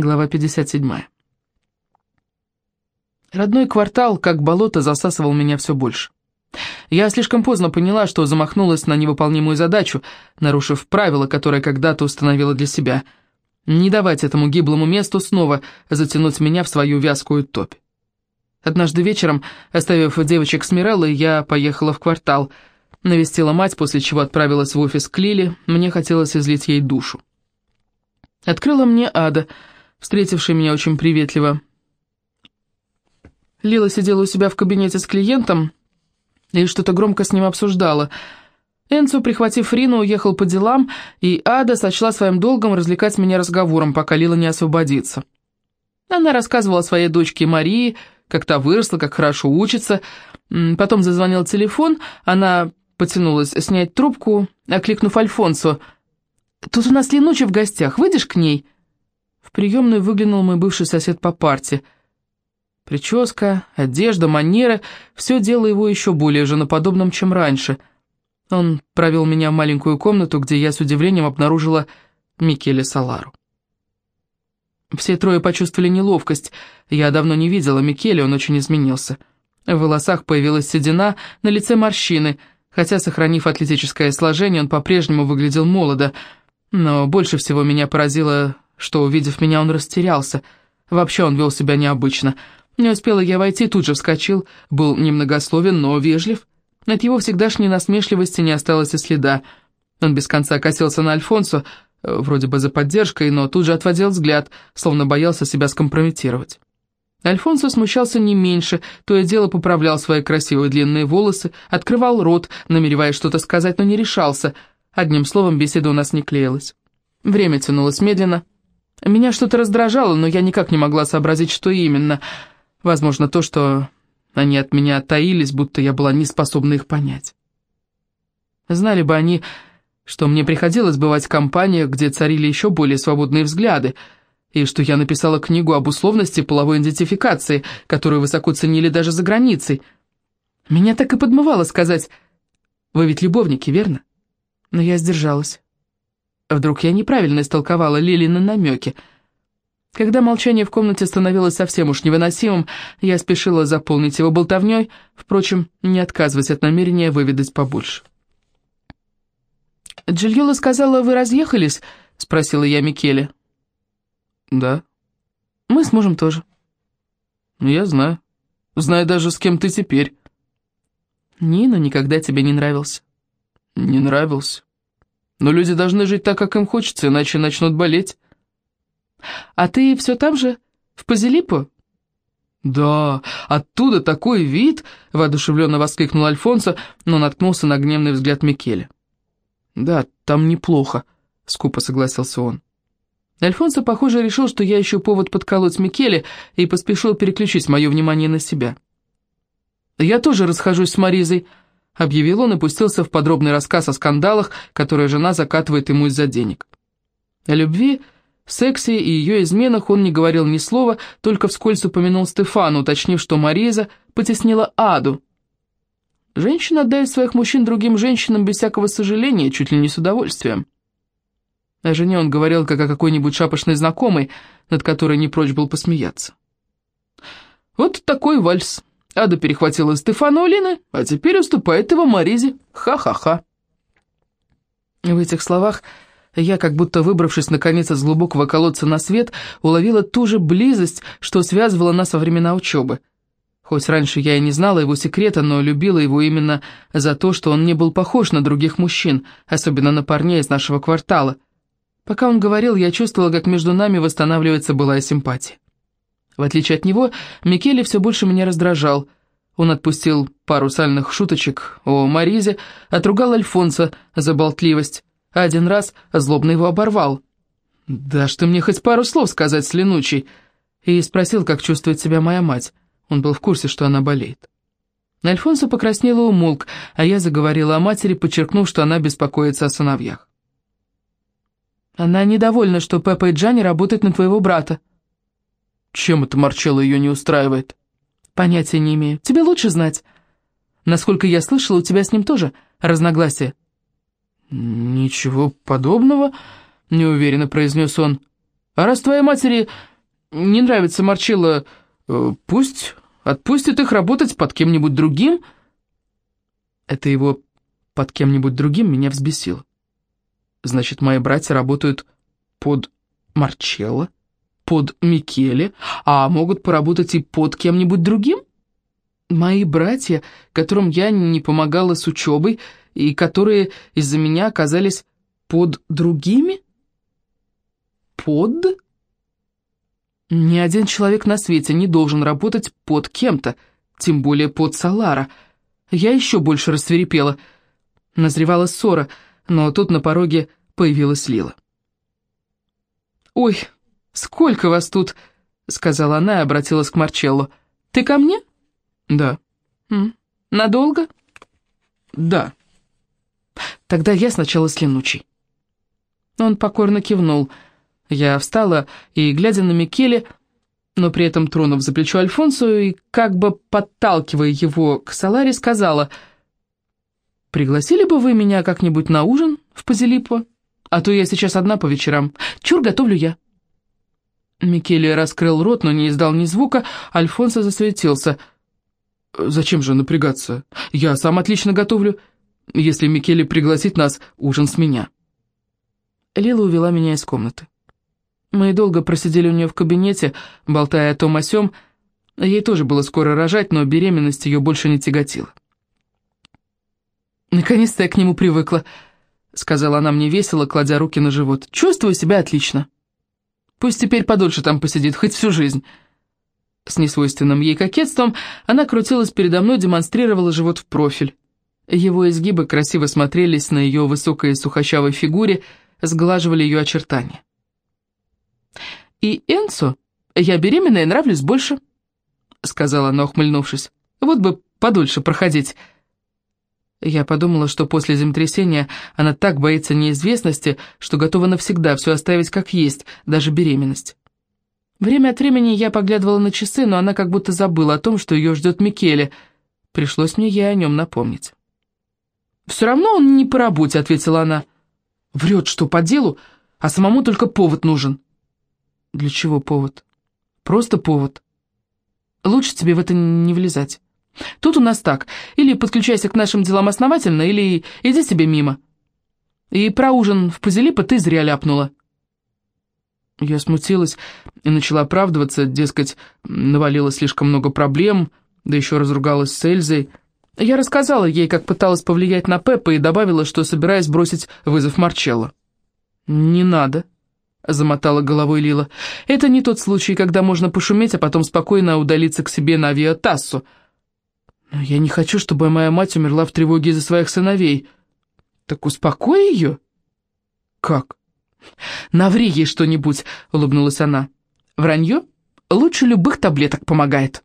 Глава 57. Родной квартал, как болото, засасывал меня все больше. Я слишком поздно поняла, что замахнулась на невыполнимую задачу, нарушив правила, которые когда-то установила для себя. Не давать этому гиблому месту снова затянуть меня в свою вязкую топь. Однажды вечером, оставив девочек с Миреллой, я поехала в квартал. Навестила мать, после чего отправилась в офис к Лиле, мне хотелось излить ей душу. Открыла мне Ада — встретивший меня очень приветливо. Лила сидела у себя в кабинете с клиентом и что-то громко с ним обсуждала. Энцо, прихватив Рину, уехал по делам, и Ада сочла своим долгом развлекать меня разговором, пока Лила не освободится. Она рассказывала своей дочке Марии, как та выросла, как хорошо учится. Потом зазвонил телефон, она потянулась снять трубку, окликнув Альфонсо. «Тут у нас Ленуча в гостях, выйдешь к ней?» В приемную выглянул мой бывший сосед по парте. Прическа, одежда, манеры — все делало его еще более женоподобным, чем раньше. Он провел меня в маленькую комнату, где я с удивлением обнаружила Микеле Салару. Все трое почувствовали неловкость. Я давно не видела Микеле, он очень изменился. В волосах появилась седина, на лице морщины. Хотя, сохранив атлетическое сложение, он по-прежнему выглядел молодо. Но больше всего меня поразило что, увидев меня, он растерялся. Вообще он вел себя необычно. Не успела я войти, тут же вскочил, был немногословен, но вежлив. От его всегдашней насмешливости не осталось и следа. Он без конца косился на Альфонсо, вроде бы за поддержкой, но тут же отводил взгляд, словно боялся себя скомпрометировать. Альфонсо смущался не меньше, то и дело поправлял свои красивые длинные волосы, открывал рот, намереваясь что-то сказать, но не решался. Одним словом, беседа у нас не клеилась. Время тянулось медленно, меня что-то раздражало, но я никак не могла сообразить, что именно. Возможно, то, что они от меня таились, будто я была не способна их понять. Знали бы они, что мне приходилось бывать в компаниях, где царили еще более свободные взгляды, и что я написала книгу об условности половой идентификации, которую высоко ценили даже за границей. Меня так и подмывало сказать, «Вы ведь любовники, верно?» Но я сдержалась. Вдруг я неправильно истолковала Лилины намеки. Когда молчание в комнате становилось совсем уж невыносимым, я спешила заполнить его болтовней, впрочем, не отказываясь от намерения выведать побольше. «Джильола сказала, вы разъехались?» — спросила я Микеле. «Да». «Мы с мужем тоже». «Ну, «Я знаю. Знаю даже, с кем ты теперь». «Нина никогда тебе не нравился». «Не нравился. Но люди должны жить так, как им хочется, иначе начнут болеть. А ты все там же, в Пазилипо? «Да, оттуда такой вид!» — воодушевленно воскликнул Альфонсо, но наткнулся на гневный взгляд Микеле. «Да, там неплохо», — скупо согласился он. Альфонсо, похоже, решил, что я ищу повод подколоть Микеле, и поспешил переключить мое внимание на себя. «Я тоже расхожусь с Маризой», объявил он и пустился в подробный рассказ о скандалах, которые жена закатывает ему из-за денег. О любви, сексе и ее изменах он не говорил ни слова, только вскользь упомянул Стефану, уточнив, что Мариза потеснила Аду. Женщины отдают своих мужчин другим женщинам без всякого сожаления, чуть ли не с удовольствием. О жене он говорил, как о какой-нибудь шапошной знакомой, над которой не прочь был посмеяться. Вот такой вальс. Ада перехватила Стефана у а теперь уступает его Маризе. Ха-ха-ха. В этих словах я, как будто выбравшись наконец из глубокого колодца на свет, уловила ту же близость, что связывала нас во времена учебы. Хоть раньше я и не знала его секрета, но любила его именно за то, что он не был похож на других мужчин, особенно на парней из нашего квартала. Пока он говорил, я чувствовала, как между нами восстанавливается былая симпатия. В отличие от него, Микеле все больше меня раздражал. Он отпустил пару сальных шуточек о Маризе, отругал Альфонса за болтливость, а один раз злобно его оборвал. «Да что мне хоть пару слов сказать с Ленучей?» И спросил, как чувствует себя моя мать. Он был в курсе, что она болеет. Альфонсо покраснел и умолк, а я заговорила о матери, подчеркнув, что она беспокоится о сыновьях. «Она недовольна, что Пеппа и Джанни работают на твоего брата», чем это Марчелло ее не устраивает? Понятия не имею. Тебе лучше знать. Насколько я слышала, у тебя с ним тоже разногласия. Ничего подобного, неуверенно произнес он. А раз твоей матери не нравится Марчелло, э, пусть отпустит их работать под кем-нибудь другим. Это его под кем-нибудь другим меня взбесило. Значит, мои братья работают под Марчелло, под Микеле, а могут поработать и под кем-нибудь другим? Мои братья, которым я не помогала с учебой, и которые из-за меня оказались под другими? Под? Ни один человек на свете не должен работать под кем-то, тем более под Салара. Я еще больше рассверепела. Назревала ссора, но тут на пороге появилась Лила. «Ой, сколько вас тут!» — сказала она и обратилась к Марчелло. «Ты ко мне?» «Да». М «Надолго?» «Да». «Тогда я сначала с Ленучей». Он покорно кивнул — я встала и, глядя на Микеле, но при этом тронув за плечо Альфонсу и как бы подталкивая его к Саларе, сказала, «Пригласили бы вы меня как-нибудь на ужин в Пазилипо? А то я сейчас одна по вечерам. Чур, готовлю я». Микеле раскрыл рот, но не издал ни звука, Альфонсо засветился. «Зачем же напрягаться? Я сам отлично готовлю. Если Микеле пригласит нас, ужин с меня». Лила увела меня из комнаты. Мы долго просидели у нее в кабинете, болтая о том о сём. Ей тоже было скоро рожать, но беременность ее больше не тяготила. «Наконец-то я к нему привыкла», — сказала она мне весело, кладя руки на живот. «Чувствую себя отлично. Пусть теперь подольше там посидит, хоть всю жизнь». С несвойственным ей кокетством она крутилась передо мной, демонстрировала живот в профиль. Его изгибы красиво смотрелись на ее высокой сухощавой фигуре, сглаживали ее очертания. «И Энсо, я беременная нравлюсь больше», — сказала она, ухмыльнувшись. «Вот бы подольше проходить». Я подумала, что после землетрясения она так боится неизвестности, что готова навсегда все оставить как есть, даже беременность. Время от времени я поглядывала на часы, но она как будто забыла о том, что ее ждет Микеле. Пришлось мне ей о нем напомнить. «Все равно он не по работе», — ответила она. «Врет, что по делу, а самому только повод нужен». Для чего повод? Просто повод. Лучше тебе в это не влезать. Тут у нас так, или подключайся к нашим делам основательно, или иди себе мимо. И про ужин в Пазилипа ты зря ляпнула. Я смутилась и начала оправдываться, дескать, навалило слишком много проблем, да еще разругалась с Эльзой. Я рассказала ей, как пыталась повлиять на Пеппа и добавила, что собираюсь бросить вызов Марчелло. «Не надо», замотала головой Лила. «Это не тот случай, когда можно пошуметь, а потом спокойно удалиться к себе на авиатассу. Но я не хочу, чтобы моя мать умерла в тревоге из-за своих сыновей. Так успокой ее». «Как?» «Наври ей что-нибудь», — улыбнулась она. «Вранье лучше любых таблеток помогает».